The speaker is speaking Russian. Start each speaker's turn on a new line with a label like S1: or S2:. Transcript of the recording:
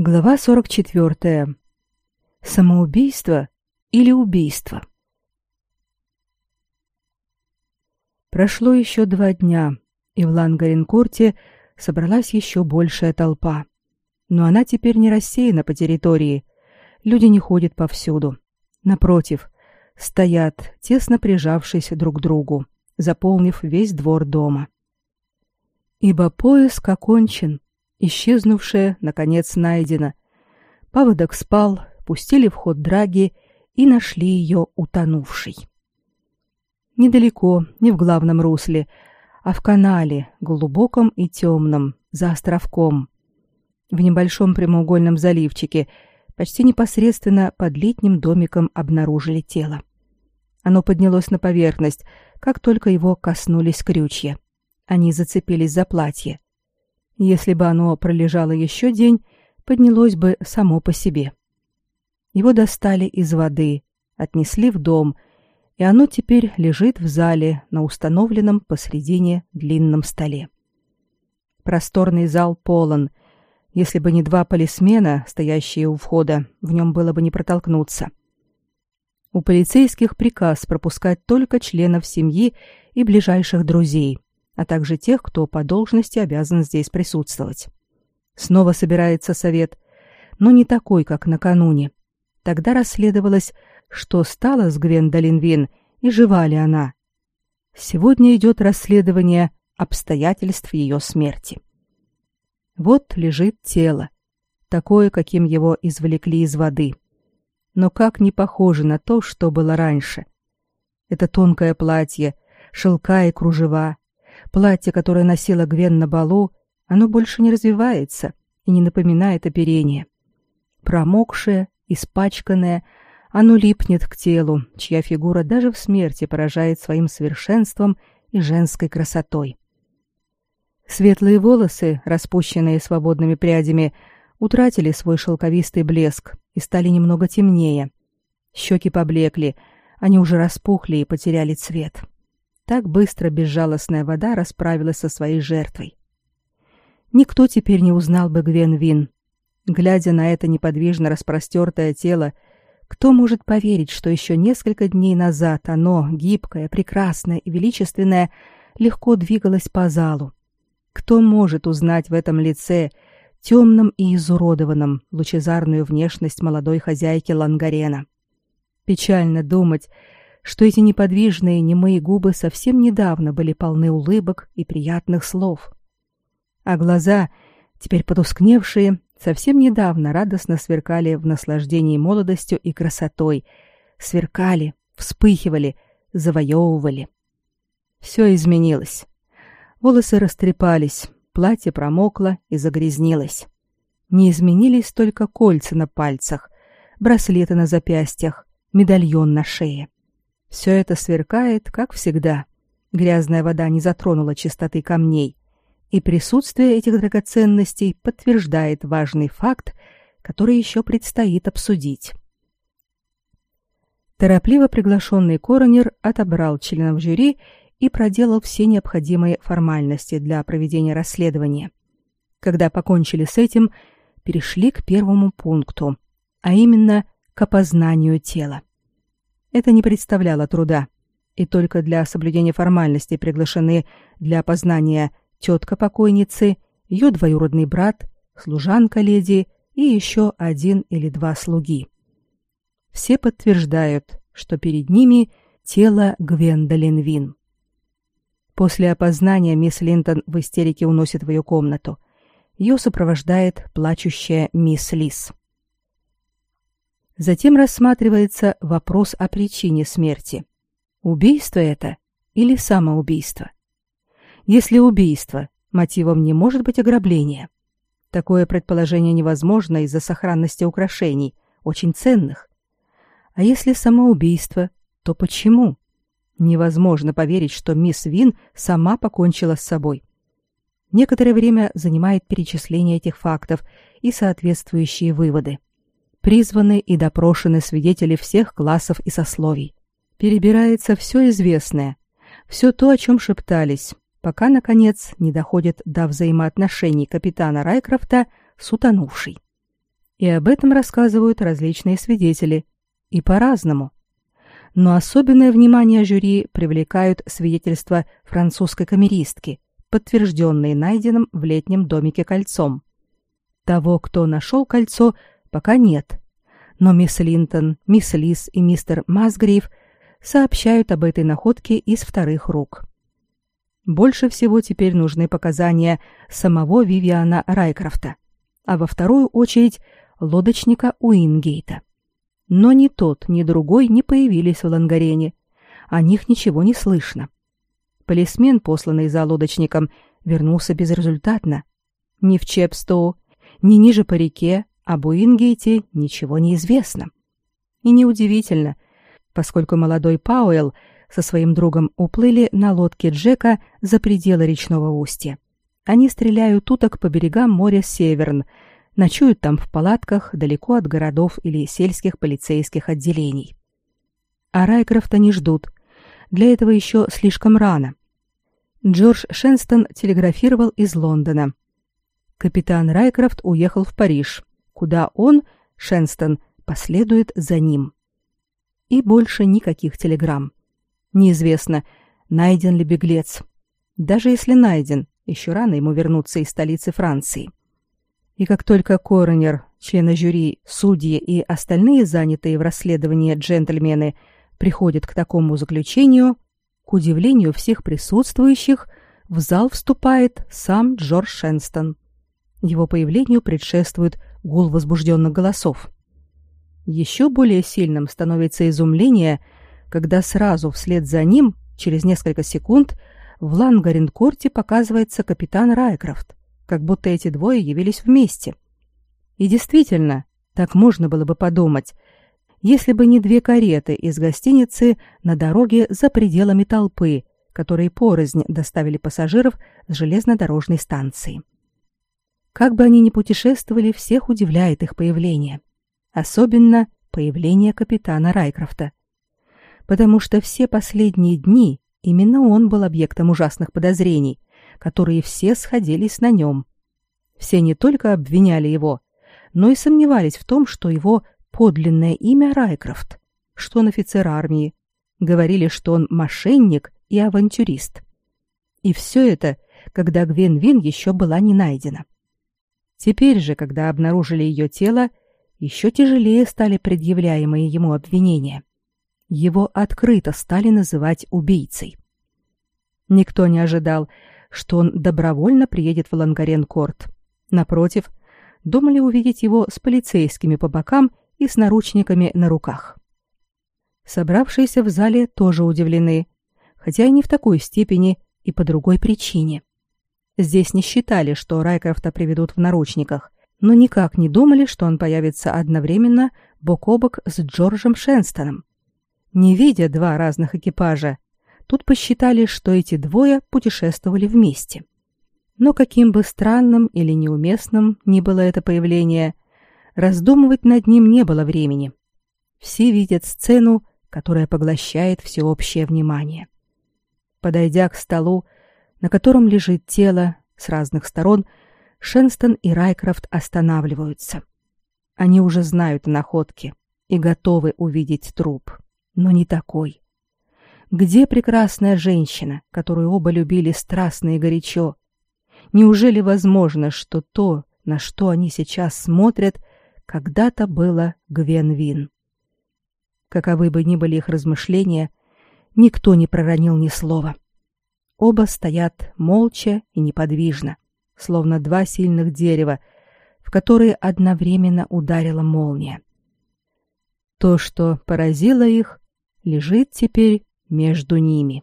S1: Глава 44. Самоубийство или убийство? Прошло еще два дня, и в Лангаренкурте собралась еще большая толпа. Но она теперь не рассеяна по территории. Люди не ходят повсюду. Напротив, стоят, тесно прижавшись друг к другу, заполнив весь двор дома. Ибо поиск окончен, исчезнувшая, наконец, найдена. Паводок спал, пустили в ход драги и нашли ее утонувшей. Недалеко, не в главном русле, а в канале, глубоком и темном, за островком. В небольшом прямоугольном заливчике, почти непосредственно под летним домиком обнаружили тело. Оно поднялось на поверхность, как только его коснулись крючья. Они зацепились за платье. Если бы оно пролежало еще день, поднялось бы само по себе. Его достали из воды, отнесли в дом, и оно теперь лежит в зале на установленном посредине длинном столе. Просторный зал полон. Если бы не два полисмена, стоящие у входа, в нем было бы не протолкнуться. У полицейских приказ пропускать только членов семьи и ближайших друзей, а также тех, кто по должности обязан здесь присутствовать. Снова собирается совет, но не такой, как накануне. Тогда расследовалось, что стало с Гвендолин Вин и жива ли она. Сегодня идет расследование обстоятельств ее смерти. Вот лежит тело, такое, каким его извлекли из воды. Но как не похоже на то, что было раньше. Это тонкое платье, шелка и кружева, Платье, которое носила Гвен на балу, оно больше не развивается и не напоминает оперение. Промокшее, испачканное, оно липнет к телу, чья фигура даже в смерти поражает своим совершенством и женской красотой. Светлые волосы, распущенные свободными прядями, утратили свой шелковистый блеск и стали немного темнее. Щеки поблекли, они уже распухли и потеряли цвет. — так быстро безжалостная вода расправилась со своей жертвой. Никто теперь не узнал бы Гвен Вин. Глядя на это неподвижно распростертое тело, кто может поверить, что еще несколько дней назад оно, гибкое, прекрасное и величественное, легко двигалось по залу? Кто может узнать в этом лице, темном и изуродованном, лучезарную внешность молодой хозяйки Лангарена? Печально думать, что эти неподвижные немые губы совсем недавно были полны улыбок и приятных слов. А глаза, теперь потускневшие, совсем недавно радостно сверкали в наслаждении молодостью и красотой, сверкали, вспыхивали, завоевывали. Все изменилось. Волосы растрепались, платье промокло и загрязнилось. Не изменились только кольца на пальцах, браслеты на запястьях, медальон на шее. Все это сверкает, как всегда. Грязная вода не затронула чистоты камней, и присутствие этих драгоценностей подтверждает важный факт, который еще предстоит обсудить. Торопливо приглашенный коронер отобрал членов жюри и проделал все необходимые формальности для проведения расследования. Когда покончили с этим, перешли к первому пункту, а именно к опознанию тела. Это не представляло труда, и только для соблюдения формальностей приглашены для опознания тетка покойницы, ее двоюродный брат, служанка леди и еще один или два слуги. Все подтверждают, что перед ними тело Гвендолин Вин. После опознания мисс Линтон в истерике уносит в ее комнату. Ее сопровождает плачущая мисс Лис. Затем рассматривается вопрос о причине смерти. Убийство это или самоубийство? Если убийство, мотивом не может быть ограбление. Такое предположение невозможно из-за сохранности украшений, очень ценных. А если самоубийство, то почему? Невозможно поверить, что мисс Вин сама покончила с собой. Некоторое время занимает перечисление этих фактов и соответствующие выводы. Призваны и допрошены свидетели всех классов и сословий. Перебирается все известное, все то, о чем шептались, пока, наконец, не доходит до взаимоотношений капитана Райкрофта с утонувшей. И об этом рассказывают различные свидетели, и по-разному. Но особенное внимание жюри привлекают свидетельства французской камеристки, подтвержденные найденным в летнем домике кольцом. Того, кто нашел кольцо, пока нет. Но мисс Линтон, мисс Лис и мистер Масгрейв сообщают об этой находке из вторых рук. Больше всего теперь нужны показания самого Вивиана Райкрофта, а во вторую очередь лодочника Уингейта. Но ни тот, ни другой не появились в Лангарене. О них ничего не слышно. Полисмен, посланный за лодочником, вернулся безрезультатно. Ни в Чепстоу, ни ниже по реке об Уингейте ничего не известно. И неудивительно, поскольку молодой Пауэлл со своим другом уплыли на лодке Джека за пределы речного устья. Они стреляют уток по берегам моря Северн, ночуют там в палатках далеко от городов или сельских полицейских отделений. А Райкрофта не ждут. Для этого еще слишком рано. Джордж Шенстон телеграфировал из Лондона. Капитан Райкрофт уехал в Париж, куда он, Шенстон, последует за ним. И больше никаких телеграмм. Неизвестно, найден ли беглец. Даже если найден, еще рано ему вернуться из столицы Франции. И как только коронер, члены жюри, судьи и остальные занятые в расследовании джентльмены приходят к такому заключению, к удивлению всех присутствующих, в зал вступает сам Джордж Шенстон. Его появлению предшествует гул возбужденных голосов. Еще более сильным становится изумление, когда сразу вслед за ним, через несколько секунд, в Лангаренкорте показывается капитан Райкрофт как будто эти двое явились вместе. И действительно, так можно было бы подумать, если бы не две кареты из гостиницы на дороге за пределами толпы, которые порознь доставили пассажиров с железнодорожной станции. Как бы они ни путешествовали, всех удивляет их появление. Особенно появление капитана Райкрофта. Потому что все последние дни именно он был объектом ужасных подозрений, которые все сходились на нем. Все не только обвиняли его, но и сомневались в том, что его подлинное имя Райкрофт, что он офицер армии, говорили, что он мошенник и авантюрист. И все это, когда Гвен Вин еще была не найдена. Теперь же, когда обнаружили ее тело, еще тяжелее стали предъявляемые ему обвинения. Его открыто стали называть убийцей. Никто не ожидал, что он добровольно приедет в Лангарен-Корт. Напротив, думали увидеть его с полицейскими по бокам и с наручниками на руках. Собравшиеся в зале тоже удивлены, хотя и не в такой степени и по другой причине. Здесь не считали, что Райкрофта приведут в наручниках, но никак не думали, что он появится одновременно бок о бок с Джорджем Шенстоном. Не видя два разных экипажа, Тут посчитали, что эти двое путешествовали вместе. Но каким бы странным или неуместным ни было это появление, раздумывать над ним не было времени. Все видят сцену, которая поглощает всеобщее внимание. Подойдя к столу, на котором лежит тело, с разных сторон Шенстон и Райкрофт останавливаются. Они уже знают о находке и готовы увидеть труп, но не такой. Где прекрасная женщина, которую оба любили страстно и горячо? Неужели возможно, что то, на что они сейчас смотрят, когда-то было Гвен Каковы бы ни были их размышления, никто не проронил ни слова. Оба стоят молча и неподвижно, словно два сильных дерева, в которые одновременно ударила молния. То, что поразило их, лежит теперь между ними.